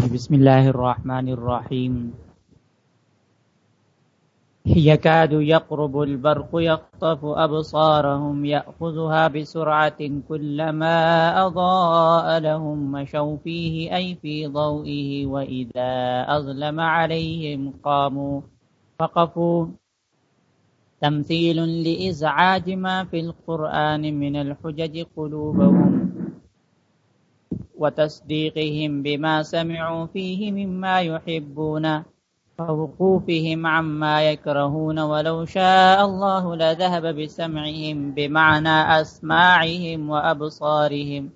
جی بسم الله الرحمن الرحيم يكاد يقرب البرق يخطف أبصارهم يأخذها بسرعة كلما أضاء لهم مشوا فيه أي في ضوئه وإذا أظلم عليهم قاموا وقفوا تمثيل لإزعاج ما في القرآن من الحجج قلوبهم۔ وتصديقهم بما سمعوا فيه مما يحبون ووقوفهم عما يكرهون ولو شاء الله لذهب بسمعهم بمعنى أسماعهم وأبصارهم.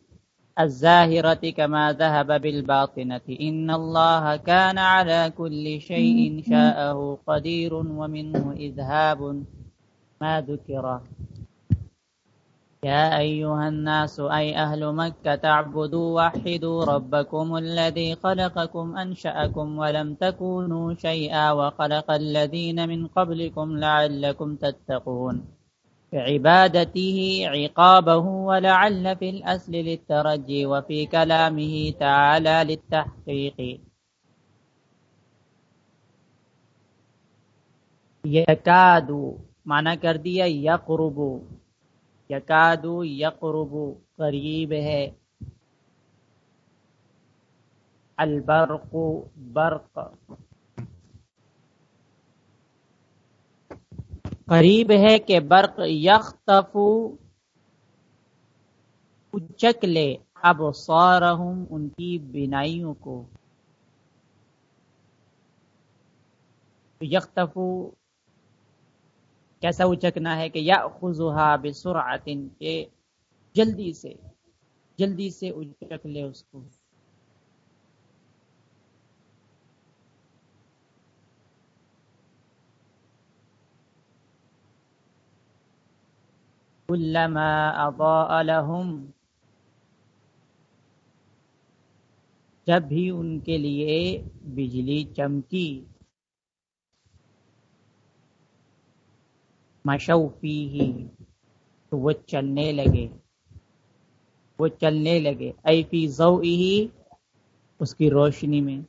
الزاهرة كما ذهب بالباطنة. إن الله كان على كل شيء شاءه قدير ومنه إذهاب. ما ذكره يا أيها الناس، أي أهل مكة، تعبدوا، وحدوا ربكم الذي خلقكم، أنشأكم، ولم تكونوا شيئا، وخلق الذين من قبلكم لعلكم تتقون. عبادته عقابه، ولعل في الأسل للترجي، وفي كلامه تعالى للتحقيق. يكاد، معنى کر دیا یقرب یکادو یقرب قریب ہے۔ البرق برق۔ قریب ہے کہ برق یختفو اچک لے اب سورہم ان کی بینائیوں کو۔ یختفو کیسا اچکنا ہے کہ یا خزوہ بسرعت کے جلدی سے جلدی سے اچک لے اس کو۔ كلما اضاء لهم، جب بھی ان کے لیے بجلی چمکی۔ مشوفی ہی۔ تو وہ چلنے لگے۔ وہ چلنے لگے۔ اے فی زو ہی اس کی روشنی میں۔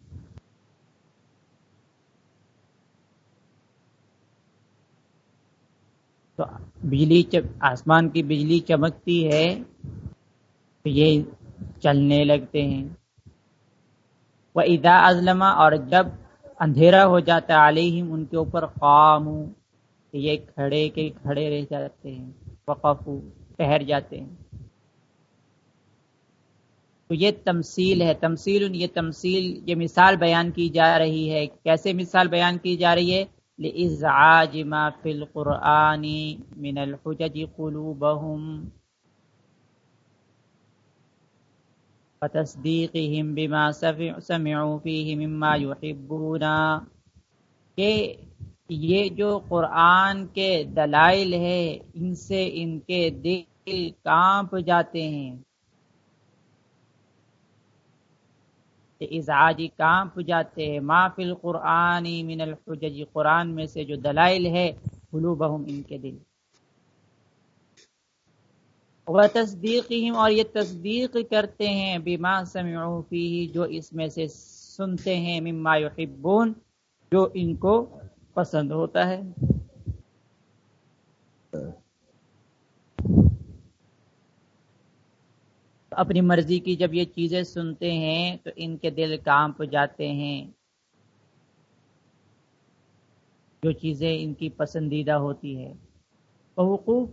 تو بجلی آسمان کی بجلی چمکتی ہے تو یہ چلنے لگتے ہیں۔ وہ ادا ازلما اور جب اندھیرا ہو جاتا علیہم ان کے اوپر قام کہ یہ کھڑے کے کھڑے رہ جاتے ہیں وقف ٹہر جاتے ہیں۔ تو یہ تمثیل ہے، تمثیل، یہ تمثیل، یہ مثال بیان کی جا رہی ہے۔ کیسے مثال بیان کی جا رہی ہے؟ لِإِزْعَاجِ مَا فِي الْقُرْآنِ مِنَ الْحُجَجِ قُلُوبَهُمْ وَتَصْدِيقِهِمْ بِمَا سَمِعُوا فِيهِ مِمَّا يُحِبُّونَ کہ یہ جو قرآن کے دلائل ہے، ان سے ان کے دل کانپ جاتے ہیں۔ ازاجی کانپ جاتے ہیں۔ ما فی القرآنی من الحجج، قرآن میں سے جو دلائل ہے، قلوبہم ان کے دل۔ وہ تصدیقیم اور یہ تصدیق کرتے ہیں، بما سمعوا فیہ، جو اس میں سے سنتے ہیں، مما یحبون، جو ان کو پسند ہوتا ہے۔ اپنی مرضی کی جب یہ چیزیں سنتے ہیں تو ان کے دل کانپ جاتے ہیں۔ جو چیزیں ان کی پسندیدہ ہوتی ہے۔ بوقوف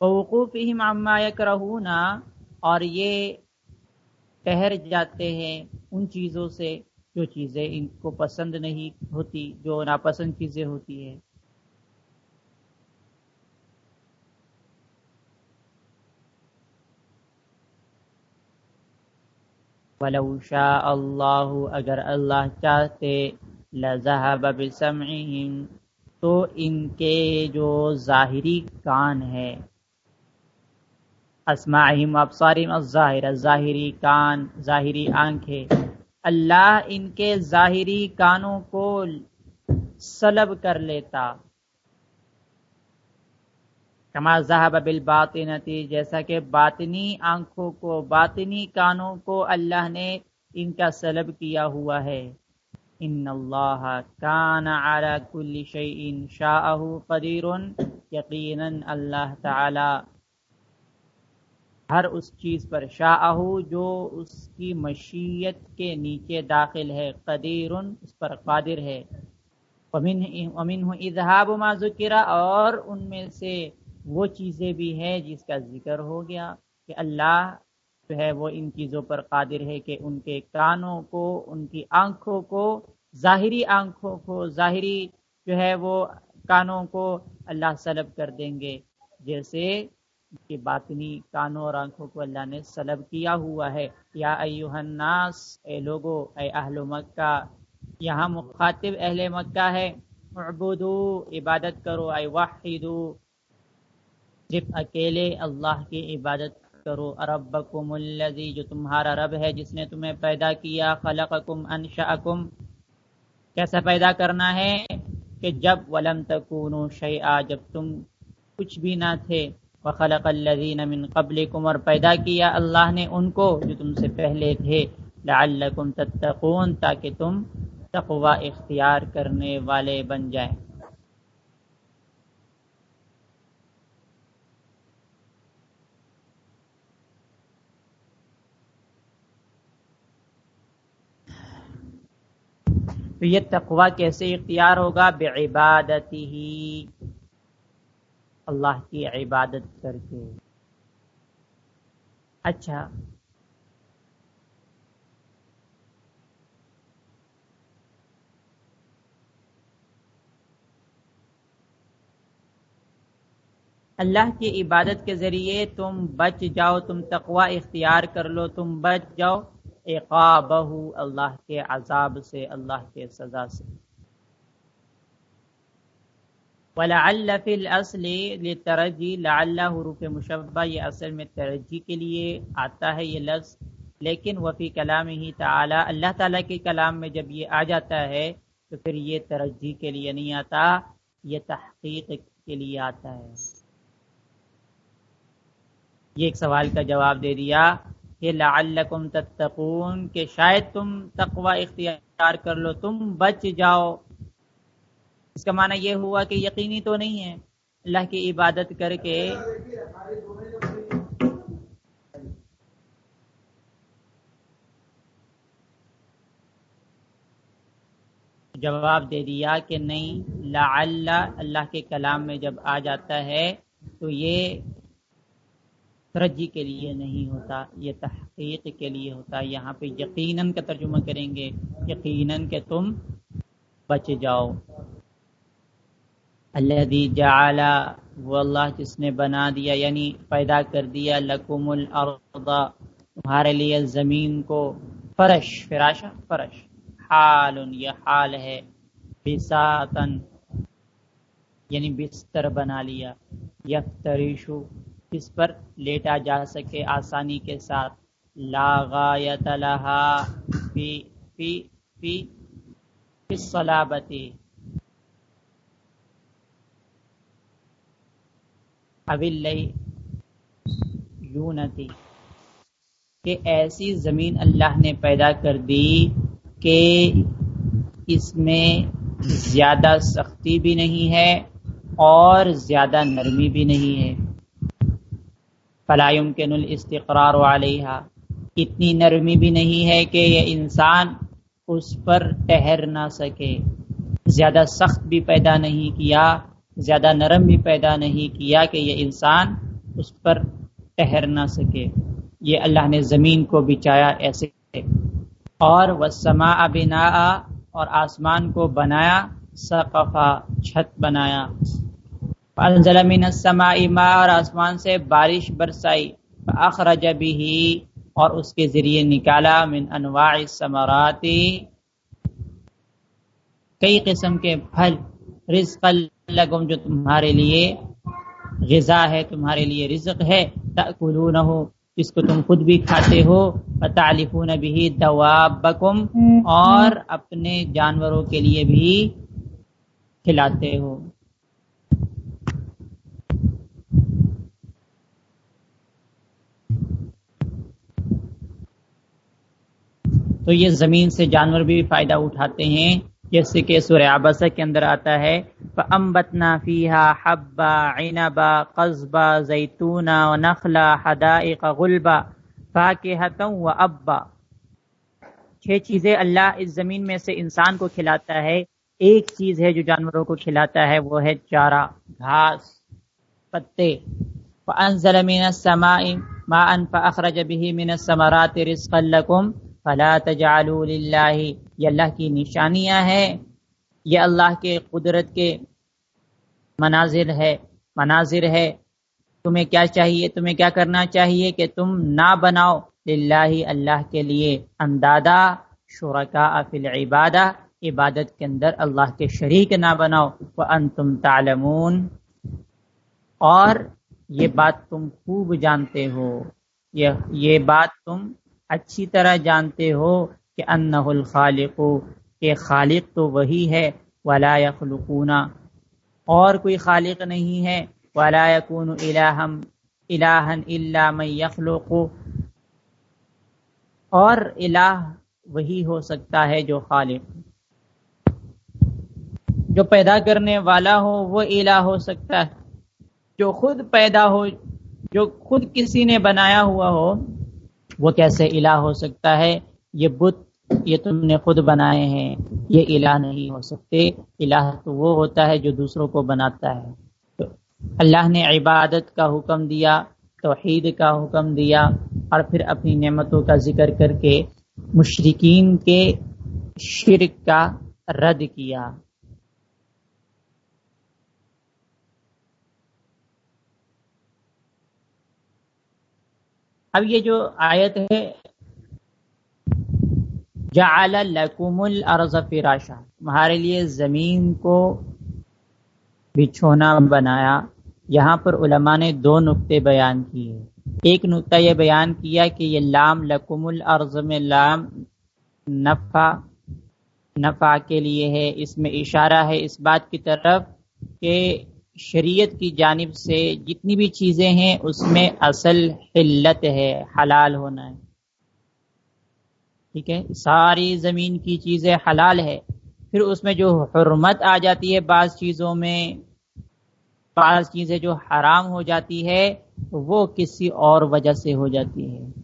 بوقوف عما کرہونا اور یہ ٹہر جاتے ہیں ان چیزوں سے۔ جو چیزیں ان کو پسند نہیں ہوتی، جو ناپسند چیزیں ہوتی ہے ولو شاء اللہ، اگر اللہ چاہتے، لذہب بسمعہم، تو ان کے جو ظاہری کان ہے اسماعہم، ابصارہم، الظاہر، ظاہری کان، ظاہری آنکھیں۔ اللہ ان کے ظاہری کانوں کو سلب کر لیتا۔ کما ذہب بالباطنتی، جیسا کہ باطنی آنکھوں کو، باطنی کانوں کو اللہ نے ان کا سلب کیا ہوا ہے۔ ان اللہ کان علی کل شیء شاءہ قدیر یقینا اللہ تعالی ہر اس چیز پر شاہ جو اس کی مشیت کے نیچے داخل ہے، قدیر اس پر قادر ہے۔ امین اظہاب ما ذکر اور ان میں سے وہ چیزیں بھی ہیں جس کا ذکر ہو گیا کہ اللہ جو ہے وہ ان چیزوں پر قادر ہے کہ ان کے کانوں کو، ان کی آنکھوں کو، ظاہری آنکھوں کو، ظاہری جو ہے وہ کانوں کو اللہ سلب کر دیں گے۔ جیسے کہ باطنی کانوں اور آنکھوں کو اللہ نے سلب کیا ہوا ہے۔ یا ایوہ الناس اے لوگو، اے اہل مکہ، یہاں مخاطب اہل مکہ ہے۔ عبدو عبادت کرو، اے وحیدو صرف اکیلے اللہ کی عبادت کرو۔ ربکم اللذی، جو تمہارا رب ہے، جس نے تمہیں پیدا کیا، خلقکم انشأکم۔ کیسا پیدا کرنا ہے؟ کہ جب ولم تکونو شیعہ جب تم کچھ بھی نہ تھے۔ وخلق الذین من قبلکم اور پیدا کیا اللہ نے ان کو جو تم سے پہلے تھے۔ لعلکم تتقون، تاکہ تم تقوی اختیار کرنے والے بن جائیں۔ تو یہ تقوی کیسے اختیار ہوگا؟ بعبادتی ہی اللہ کی عبادت کر کے۔ اچھا۔ اللہ کی عبادت کے ذریعے تم بچ جاؤ، تم تقوی اختیار کر لو، تم بچ جاؤ۔ اقابہ اللہ کے عذاب سے، اللہ کے سزا سے۔ ولعل فی الاصل لترجی لعل حروف مشبہ، یہ اصل میں ترجی کے لیے آتا ہے یہ لفظ۔ لیکن وفی کلام ہی تعالی، اللہ تعالیٰ کے کلام میں جب یہ آ جاتا ہے، تو پھر یہ ترجی کے لیے نہیں آتا، یہ تحقیق کے لیے آتا ہے۔ یہ ایک سوال کا جواب دے دیا، کہ لعلکم تتقون، کہ شاید تم تقوی اختیار کر لو، تم بچ جاؤ۔ اس کا معنی یہ ہوا کہ یقینی تو نہیں ہے اللہ کی عبادت کر کے جواب دے دیا کہ نہیں لا اللہ اللہ کے کلام میں جب آ جاتا ہے تو یہ ترجی کے لیے نہیں ہوتا، یہ تحقیق کے لیے ہوتا، یہاں پہ یقیناً کا ترجمہ کریں گے، یقیناً کہ تم بچ جاؤ۔ اللہ جعل، وہ اللہ جس نے بنا دیا یعنی پیدا کر دیا، لکم الارض، تمہارے لیے زمین کو فرش فراشا فرش۔ حال، یہ حال ہے۔ بساتن یعنی بستر بنا لیا۔ یفتریشو اس پر لیٹا جا سکے آسانی کے ساتھ۔ لا غایت لہا فی فی فی فی الصلابتی۔ یونتی کہ ایسی زمین اللہ نے پیدا کر دی کہ اس میں زیادہ سختی بھی نہیں ہے اور زیادہ نرمی بھی نہیں ہے۔ فلاحم کے نل استقرار علیہ اتنی نرمی بھی نہیں ہے کہ یہ انسان اس پر ٹہر نہ سکے۔ زیادہ سخت بھی پیدا نہیں کیا۔ زیادہ نرم بھی پیدا نہیں کیا کہ یہ انسان اس پر ٹہر نہ سکے۔ یہ اللہ نے زمین کو بچایا ایسے۔ اور وہ سما بنا اور آسمان کو بنایا سقفا چھت بنایا۔ من السماء ماء، اور آسمان سے بارش برسائی۔ اخرج بھی اور اس کے ذریعے نکالا۔ من انواع الثمرات۔ کئی قسم کے پھل رزق لگم جو تمہارے لیے غذا ہے، تمہارے لیے رزق ہے تأکلون ہو جس کو تم خود بھی کھاتے ہو تعلیفون بھی دوابکم، اور اپنے جانوروں کے لیے بھی کھلاتے ہو۔ تو یہ زمین سے جانور بھی فائدہ اٹھاتے ہیں۔ جیسے کہ سورہ آبسہ کے اندر آتا ہے، فَأَنبَتْنَا فِيهَا حَبَّا عِنَبَا قَزْبَا زَيْتُونَا وَنَخْلَا حَدَائِقَ غُلْبَا فَاكِهَةً وَأَبَّا۔ چھ چیزیں اللہ اس زمین میں سے انسان کو کھلاتا ہے۔ ایک چیز ہے جو جانوروں کو کھلاتا ہے، وہ ہے چارہ، گھاس، پتے۔ فَأَنزَلَ مِنَ السَّمَاءِ مَاءً فَأَخْرَجَ بِهِ مِنَ السَّمَرَاتِ رِزْقًا لَكُمْ فلا تجعلوا للہ یہ اللہ کی نشانیاں ہیں، یہ اللہ کے قدرت کے مناظر ہے مناظر ہے۔ تمہیں کیا چاہیے؟ تمہیں کیا کرنا چاہیے کہ تم نہ بناؤ؟ للہ اللہ کے لیے اندادہ شرکا فی العبادہ، عبادت کے اندر اللہ کے شریک نہ بناؤ۔ وانتم تعلمون۔ اور یہ بات تم خوب جانتے ہو یہ بات تم اچھی طرح جانتے ہو۔ کہ انہ الخالق، کہ خالق تو وہی ہے، ولا يخلقون اور کوئی خالق نہیں ہے، ولا يكون الہم الہن الا من يخلق اور الہ وہی ہو سکتا ہے جو خالق۔ جو پیدا کرنے والا ہو، وہ الہ ہو سکتا ہے۔ جو خود پیدا ہو، جو خود کسی نے بنایا ہوا ہو، وہ کیسے الہ ہو سکتا ہے؟ یہ بت یہ تم نے خود بنائے ہیں، یہ الہ نہیں ہو سکتے۔ الہ تو وہ ہوتا ہے جو دوسروں کو بناتا ہے۔ تو اللہ نے عبادت کا حکم دیا، توحید کا حکم دیا اور پھر اپنی نعمتوں کا ذکر کر کے مشرقین کے شرک کا رد کیا۔ اب یہ جو آیت ہے جعل لکم الارض فراشا، تمہارے لیے زمین کو بچھونا بنایا۔ یہاں پر علماء نے دو نقطے بیان کیے۔ ایک نقطہ یہ بیان کیا کہ یہ لام لکم الارض میں لام نفع نفع کے لیے ہے۔ اس میں اشارہ ہے اس بات کی طرف کہ شریعت کی جانب سے جتنی بھی چیزیں ہیں، اس میں اصل حلت ہے، حلال ہونا ہے۔ ٹھیک ہے؟ ساری زمین کی چیزیں حلال ہے۔ پھر اس میں جو حرمت آ جاتی ہے بعض چیزوں میں، بعض چیزیں جو حرام ہو جاتی ہے، وہ کسی اور وجہ سے ہو جاتی ہے۔